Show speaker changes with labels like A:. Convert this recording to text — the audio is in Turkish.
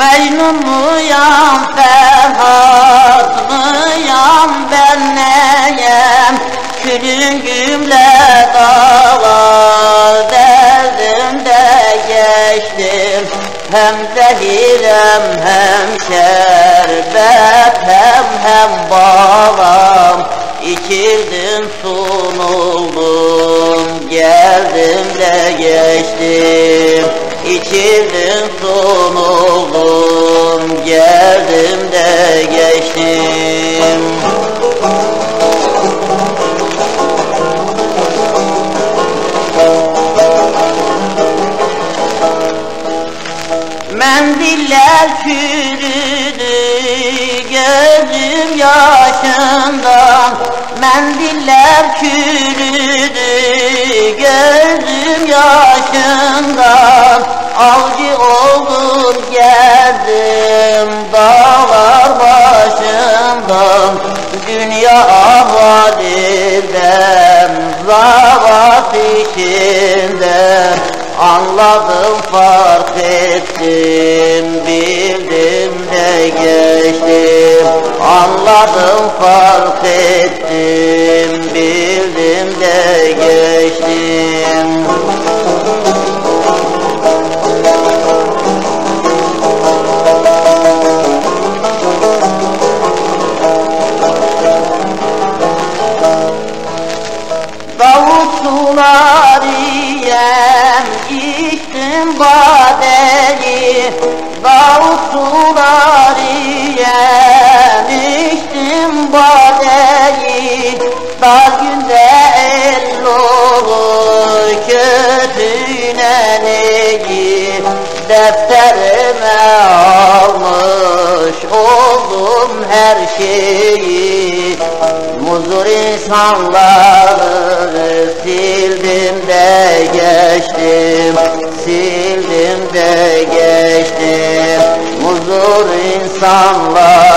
A: Mecnun muyam Ferhat mıyam ben neyem? Külüngümle dağa derdimde geçtim. Hem zehirem hem şerbet hem hem bağlam. İçirdim sunuldum geldim de geçtim. İçirdim sunuldum Mendiller çürüdü gözüm yaşından Mendiller çürüdü gözüm yaşından Avcı oldum geldim dağlar başından Dünya ahvalinden zavat içinden Anladım fark ettim bildim de geçtim. Anladım fark ettim bildim de geçtim. Davut suları badeli Davut suları yem içtim badeli Dar günde el olur kötüne neyi Defterime almış oldum her şeyi. Muzur insanları sildim de geçtim some love.